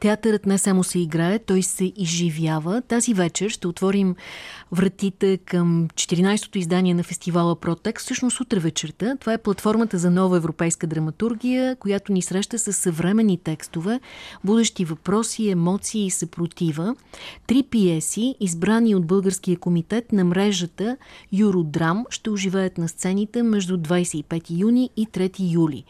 Театърът не само се играе, той се изживява. Тази вечер ще отворим вратите към 14-то издание на фестивала Протекс. Всъщност утре вечерта. Това е платформата за нова европейска драматургия, която ни среща с съвремени текстове, будещи въпроси, емоции и съпротива. Три пиеси, избрани от Българския комитет на мрежата Юродрам, ще оживеят на сцените между 25 юни и 3 юли.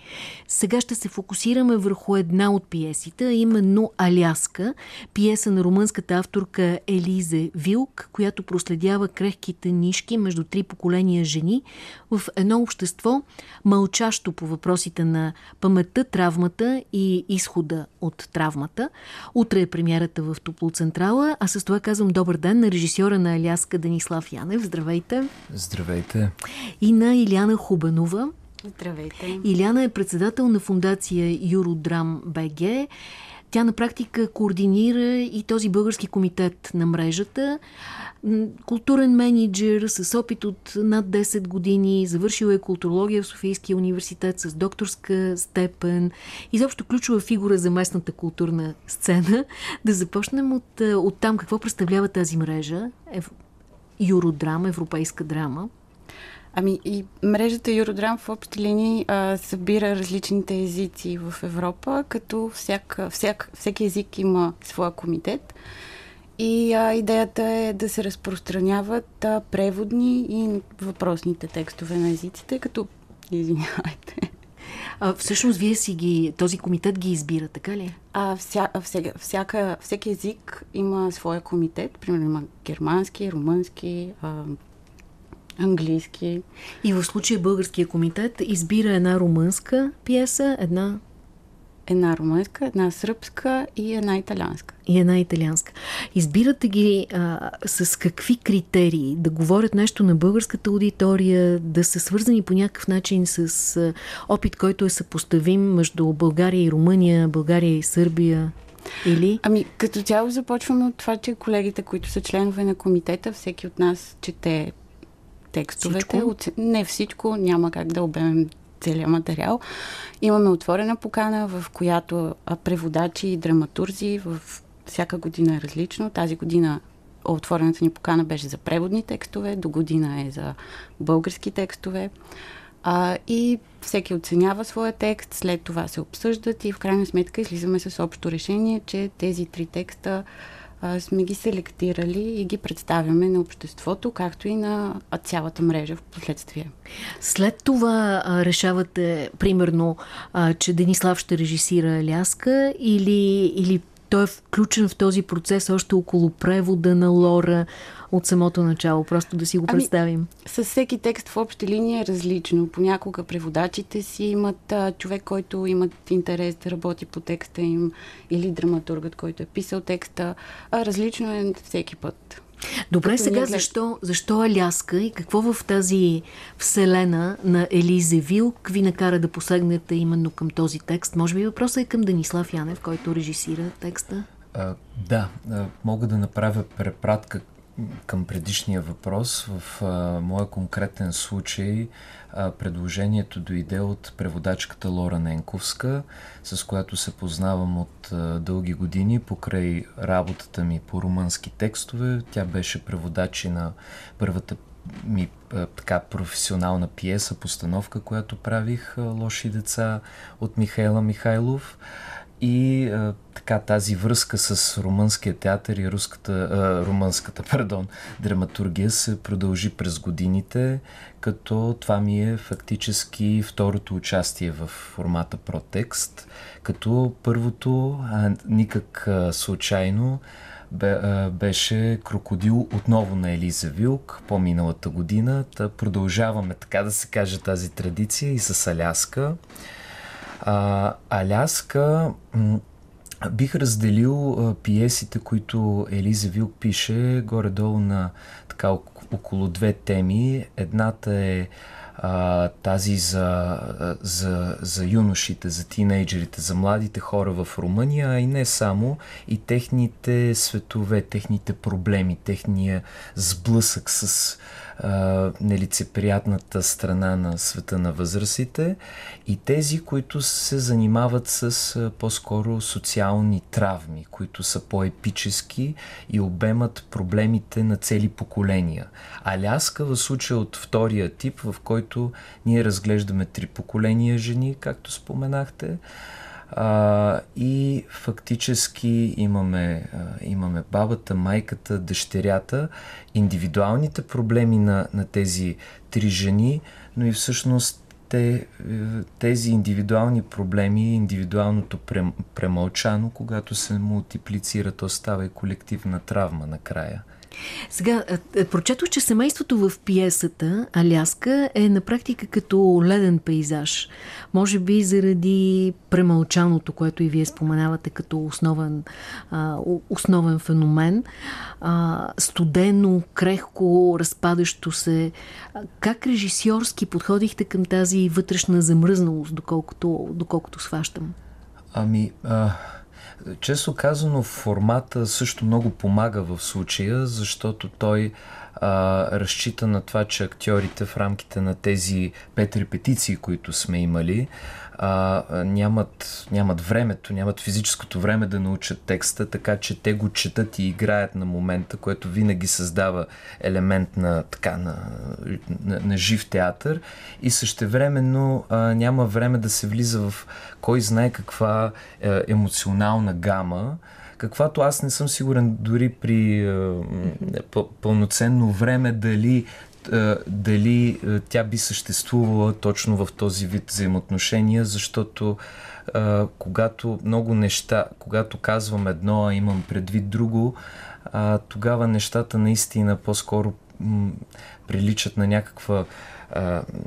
Сега ще се фокусираме върху една от пиесите, а именно Аляска, пиеса на румънската авторка Елизе Вилк, която проследява крехките нишки между три поколения жени в едно общество, мълчащо по въпросите на паметта, травмата и изхода от травмата. Утре е премиерата в Топлоцентрала, а с това казвам добър ден на режисьора на Аляска Денислав Янев. Здравейте! Здравейте! И на Иляна Хубанова. Здравейте! Иляна е председател на фундация Юродрам БГ. Тя на практика координира и този български комитет на мрежата. Културен менеджер с опит от над 10 години, завършил е културология в Софийския университет с докторска степен. Изобщо ключова фигура за местната културна сцена. Да започнем от, от там. Какво представлява тази мрежа? Юродрама, европейска драма. Ами и мрежата Юродрам в общи линии а, събира различните езици в Европа, като всяк, всяк, всеки език има своя комитет. И а, идеята е да се разпространяват а, преводни и въпросните текстове на езиците, като извинявайте. А, всъщност вие си ги, този комитет ги избира, така ли? А, вся, всяка, всяка, всеки език има своя комитет. Примерно има германски, румънски, а, английски. И в случая българския комитет избира една румънска пиеса, една една румънска, една сръбска и една италианска. И една италианска. Избирате ги а, с какви критерии? Да говорят нещо на българската аудитория, да са свързани по някакъв начин с а, опит, който е съпоставим между България и Румъния, България и Сърбия? Или? Ами, като цяло започваме от това, че колегите, които са членове на комитета, всеки от нас чете текстовете. Всичко? Не всичко, няма как да обемем целият материал. Имаме отворена покана, в която преводачи и драматурзи в всяка година е различно. Тази година отворената ни покана беше за преводни текстове, до година е за български текстове. А, и всеки оценява своя текст, след това се обсъждат и в крайна сметка излизаме с общо решение, че тези три текста сме ги селектирали и ги представяме на обществото, както и на цялата мрежа в последствие. След това а, решавате, примерно, а, че Денислав ще режисира Ляска или, или той е включен в този процес още около превода на Лора от самото начало, просто да си го ами, представим. С всеки текст в общи линии е различно. Понякога преводачите си имат а, човек, който имат интерес да работи по текста им или драматургът, който е писал текста. А, различно е всеки път. Добре, Като сега защо, защо Аляска и какво в тази вселена на Елизе Вилк ви накара да посегнете именно към този текст? Може би въпросът е към Данислав Янев, който режисира текста? А, да, а, мога да направя препратка към предишния въпрос. В а, моя конкретен случай а, предложението дойде от преводачката Лора Ненковска, с която се познавам от а, дълги години покрай работата ми по румънски текстове. Tя беше преводач на първата ми а, така професионална пиеса, постановка, която правих а, Лоши деца от Михайла Михайлов. И а, така тази връзка с румънския театър и руската, а, румънската пардон, драматургия се продължи през годините, като това ми е фактически второто участие в формата Протекст, като първото, а, никак а, случайно, беше Крокодил отново на Елиза Вилк по-миналата година. Та продължаваме, така да се каже, тази традиция и с Аляска. А, Аляска бих разделил а, пиесите, които Елиза Вилк пише горе-долу на така около две теми. Едната е а, тази за, за, за юношите, за тинейджерите, за младите хора в Румъния, а и не само, и техните светове, техните проблеми, техния сблъсък с нелицеприятната страна на света на възрастите и тези, които се занимават с по-скоро социални травми, които са по-епически и обемат проблемите на цели поколения. Аляска в случая от втория тип, в който ние разглеждаме три поколения жени, както споменахте, а, и фактически имаме, а, имаме бабата, майката, дъщерята, индивидуалните проблеми на, на тези три жени, но и всъщност те, е, тези индивидуални проблеми, индивидуалното премълчано, когато се мултиплицира, то става и колективна травма накрая. Сега, прочетох, че семейството в пиесата Аляска е на практика като леден пейзаж. Може би заради премълчаното, което и вие споменавате като основен, основен феномен. студено, крехко, разпадащо се. Как режисьорски подходихте към тази вътрешна замръзналост, доколкото, доколкото сващам? Ами... А... Често казано, формата също много помага в случая, защото той а, разчита на това, че актьорите в рамките на тези пет репетиции, които сме имали, а, нямат, нямат времето, нямат физическото време да научат текста, така че те го четат и играят на момента, което винаги създава елемент на, така, на, на, на жив театър. И същевременно а, няма време да се влиза в кой знае каква е, емоционална гама, каквато аз не съм сигурен дори при е, пълноценно време дали дали тя би съществувала точно в този вид взаимоотношения, защото когато много неща, когато казвам едно, а имам предвид друго, тогава нещата наистина по-скоро приличат на някаква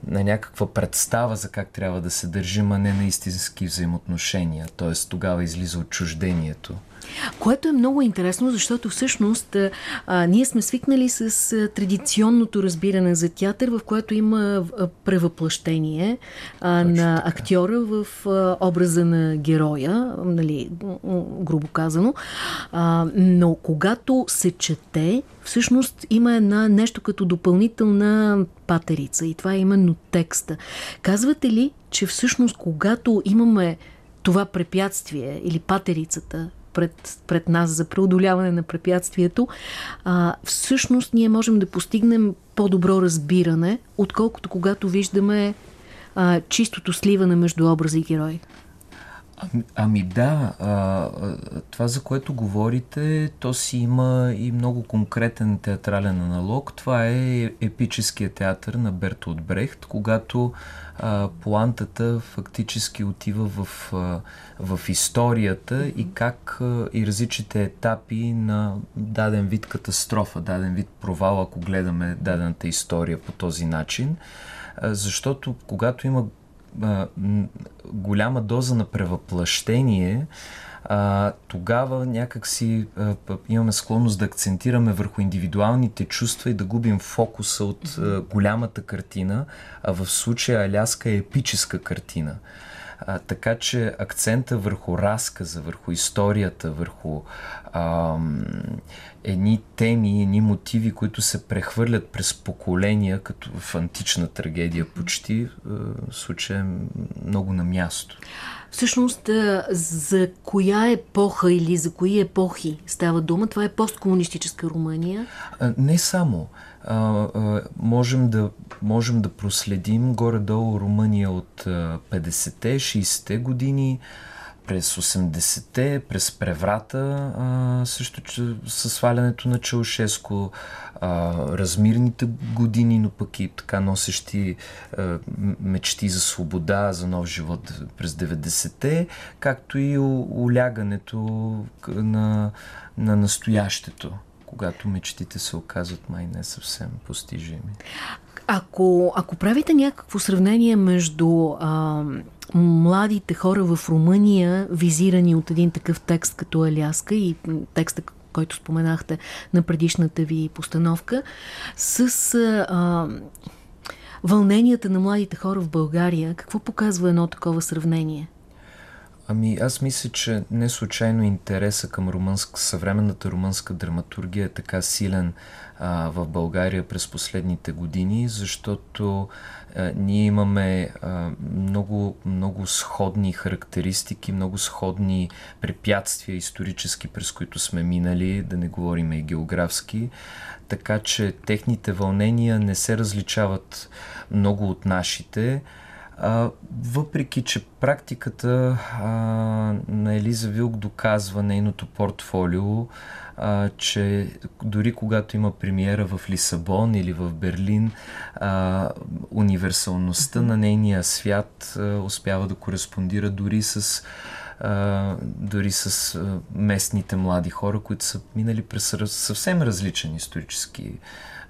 на някаква представа за как трябва да се държим, а не на истински взаимоотношения. Тоест тогава излиза отчуждението. Което е много интересно, защото всъщност а, ние сме свикнали с а, традиционното разбиране за театър, в което има а, превъплъщение а, на актьора в а, образа на героя, нали, грубо казано. А, но когато се чете, всъщност има една нещо като допълнителна патерица и това е именно текста. Казвате ли, че всъщност когато имаме това препятствие или патерицата пред, пред нас за преодоляване на препятствието, а, всъщност ние можем да постигнем по-добро разбиране, отколкото когато виждаме а, чистото сливане между образа и герой. Ами, ами да, а, това за което говорите, то си има и много конкретен театрален аналог. Това е епическия театър на Бертолд Брехт, когато а, плантата фактически отива в, а, в историята и как а, и различните етапи на даден вид катастрофа, даден вид провал, ако гледаме дадената история по този начин. А, защото когато има голяма доза на превъплъщение, а, тогава някакси а, имаме склонност да акцентираме върху индивидуалните чувства и да губим фокуса от а, голямата картина, а в случая Аляска е епическа картина. А, така че акцента върху разказа, върху историята, върху а, едни теми, едни мотиви, които се прехвърлят през поколения, като в антична трагедия почти, в случая е много на място. Всъщност, за коя епоха или за кои епохи става дума? Това е посткомунистическа Румъния? Не само. А, а, можем, да, можем да проследим горе-долу Румъния от 50-те, 60-те години, през 80-те, през преврата, а, също че, със свалянето на Чаушеско, а, размирните години, но пък и така носещи а, мечти за свобода, за нов живот през 90-те, както и улягането на, на настоящето когато мечтите се оказват май не съвсем постижими. Ако, ако правите някакво сравнение между а, младите хора в Румъния, визирани от един такъв текст като Аляска и текста, който споменахте на предишната ви постановка, с а, вълненията на младите хора в България. Какво показва едно такова сравнение? Ами аз мисля, че не случайно интереса към румънск, съвременната румънска драматургия е така силен а, в България през последните години, защото а, ние имаме а, много, много сходни характеристики, много сходни препятствия исторически, през които сме минали, да не говорим и географски, така че техните вълнения не се различават много от нашите. Въпреки, че практиката а, на Елиза Вилк доказва нейното портфолио, а, че дори когато има премиера в Лисабон или в Берлин, а, универсалността на нейния свят а, успява да кореспондира дори с а, дори с а, местните млади хора, които са минали през съвсем различен исторически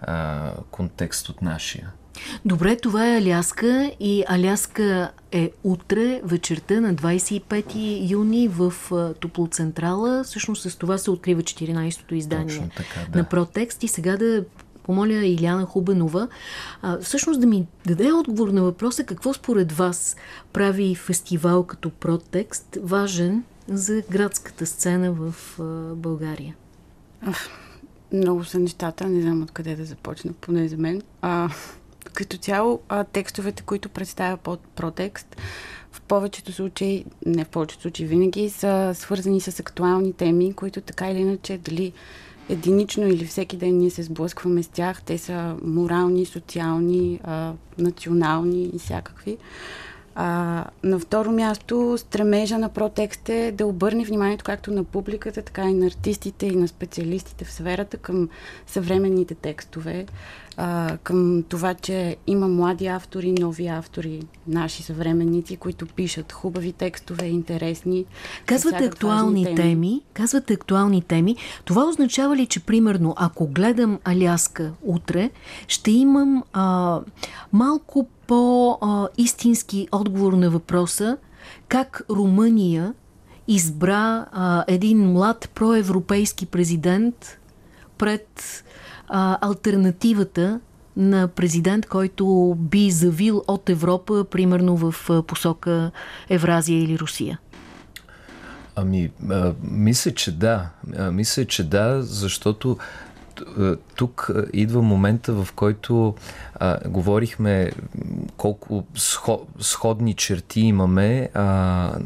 а, контекст от нашия. Добре, това е Аляска и Аляска е утре вечерта на 25 юни в Топлоцентрала. Всъщност с това се открива 14-то издание така, да. на Протекст и сега да помоля Иляна Хубенова а, всъщност да ми даде отговор на въпроса какво според вас прави фестивал като Протекст важен за градската сцена в а, България. Много са нещата, не знам откъде да започна, поне за мен. А, като цяло а, текстовете, които представя под протекст, в повечето случаи, не в повечето случаи, винаги са свързани с актуални теми, които така или иначе, дали единично или всеки ден ние се сблъскваме с тях. Те са морални, социални, а, национални и всякакви. А, на второ място, стремежа на протекст е да обърне вниманието както на публиката, така и на артистите и на специалистите в сферата към съвременните текстове, а, към това, че има млади автори, нови автори, наши съвременници, които пишат хубави текстове, интересни. Казвате актуални теми. теми. Казвате актуални теми. Това означава ли, че примерно, ако гледам Аляска утре, ще имам а, малко по-истински отговор на въпроса как Румъния избра а, един млад проевропейски президент пред а, альтернативата на президент, който би завил от Европа, примерно в посока Евразия или Русия? Ами, а, мисля, че да. А, мисля, че да, защото тук идва момента, в който а, говорихме колко сходни черти имаме а,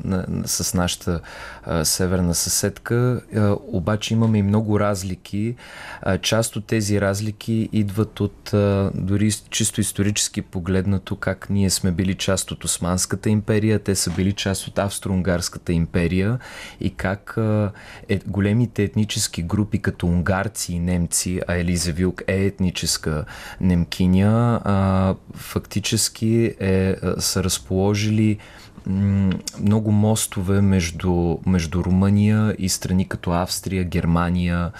на, с нашата а, северна съседка, а, обаче имаме и много разлики. А, част от тези разлики идват от а, дори чисто исторически погледнато как ние сме били част от Османската империя, те са били част от Австро-Унгарската империя и как а, е, големите етнически групи като унгарци и немци, а Елиза Вилк е етническа немкиня, а, фактически е, са разположили много мостове между, между Румъния и страни като Австрия, Германия,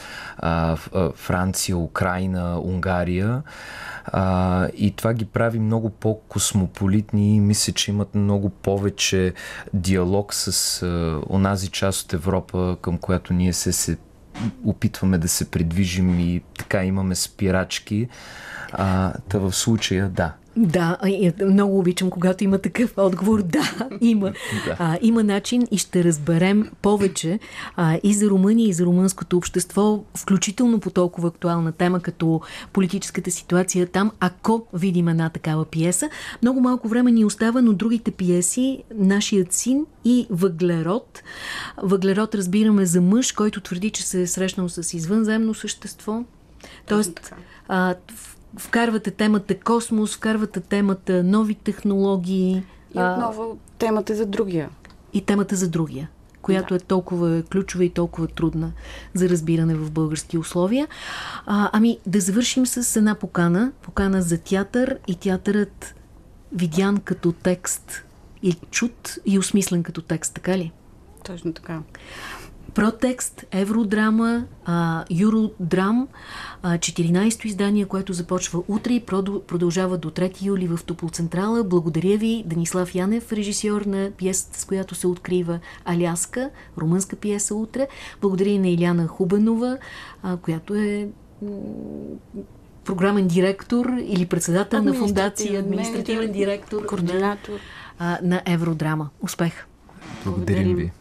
Франция, Украина, Унгария. И това ги прави много по-космополитни и мисля, че имат много повече диалог с онази част от Европа, към която ние се, се опитваме да се придвижим и така имаме спирачки. А, та в случая да. Да, много обичам, когато има такъв отговор. Да, има. да. А, има начин и ще разберем повече а, и за Румъния, и за румънското общество, включително по толкова актуална тема, като политическата ситуация там, ако видим една такава пиеса. Много малко време ни остава, но другите пиеси, Нашият син и Въглерод. Въглерод разбираме за мъж, който твърди, че се е срещнал с извънземно същество. Тоест, а, вкарвате темата космос, вкарвате темата нови технологии. И отново темата за другия. И темата за другия която да. е толкова ключова и толкова трудна за разбиране в български условия. А, ами да завършим с една покана. Покана за театър и театърът видян като текст и чут и осмислен като текст, така ли? Точно така. Протекст, Евродрама, а, Юродрам, 14-то издание, което започва утре и продължава до 3 юли в Топлоцентрала. Благодаря ви, Данислав Янев, режисьор на пиесата, с която се открива Аляска, румънска пиеса утре. Благодаря и на Иляна Хубенова, а, която е програмен директор или председател на фундация, административен директор, координатор на, на Евродрама. Успех! Благодарим ви!